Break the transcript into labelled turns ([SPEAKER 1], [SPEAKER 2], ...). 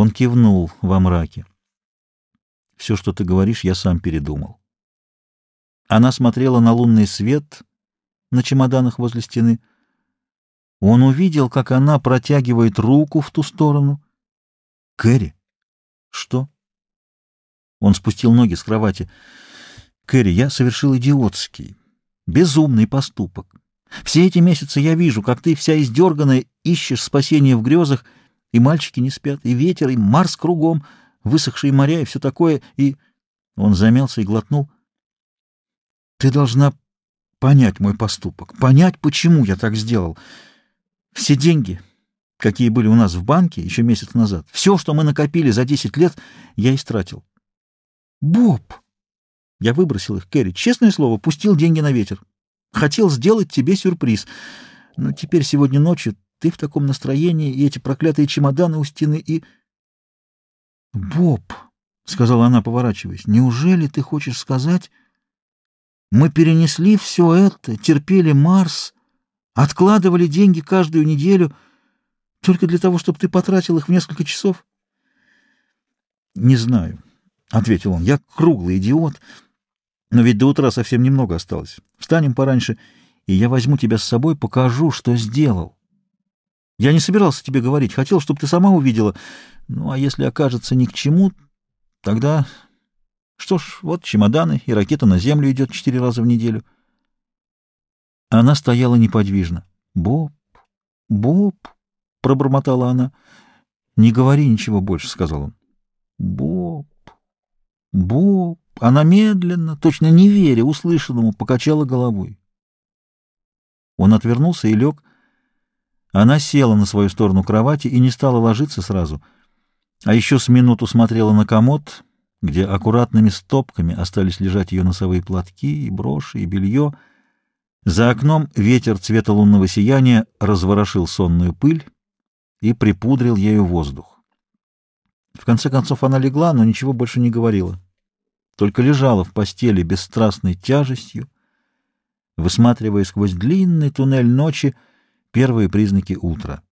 [SPEAKER 1] Он кивнул во мраке. «Все, что ты говоришь, я сам передумал». Она смотрела на лунный свет на чемоданах возле стены. Он увидел, как она протягивает руку в ту сторону. «Кэрри?» «Что?» Он спустил ноги с кровати. «Кэрри, я совершил идиотский, безумный поступок. Все эти месяцы я вижу, как ты вся издерганная ищешь спасения в грезах, и мальчики не спят, и ветер, и Марс кругом, высохшие моря и все такое, и...» Он замялся и глотнул. «Ты должна понять мой поступок, понять, почему я так сделал. Все деньги, какие были у нас в банке еще месяц назад, все, что мы накопили за десять лет, я истратил. Боб! Я выбросил их, Кэрри, честное слово, пустил деньги на ветер. Хотел сделать тебе сюрприз. Но теперь сегодня ночью ты в таком настроении, и эти проклятые чемоданы у стены, и... Боб, — сказала она, поворачиваясь, — неужели ты хочешь сказать... Мы перенесли все это, терпели Марс, откладывали деньги каждую неделю только для того, чтобы ты потратил их в несколько часов? — Не знаю, — ответил он. — Я круглый идиот, но ведь до утра совсем немного осталось. Встанем пораньше, и я возьму тебя с собой, покажу, что сделал. Я не собирался тебе говорить, хотел, чтобы ты сама увидела. Ну, а если окажется ни к чему, тогда что ж, вот чемоданы, и ракета на землю идет четыре раза в неделю. Она стояла неподвижно. «Боб, Боб!» — пробормотала она. «Не говори ничего больше», — сказал он. «Боб, Боб!» Она медленно, точно не веря услышанному, покачала головой. Он отвернулся и лег. Она села на свою сторону кровати и не стала ложиться сразу, а еще с минуту смотрела на комод — где аккуратными стопками остались лежать ее носовые платки и броши, и белье. За окном ветер цвета лунного сияния разворошил сонную пыль и припудрил ею воздух. В конце концов она легла, но ничего больше не говорила. Только лежала в постели бесстрастной тяжестью, высматривая сквозь длинный туннель ночи первые признаки утра.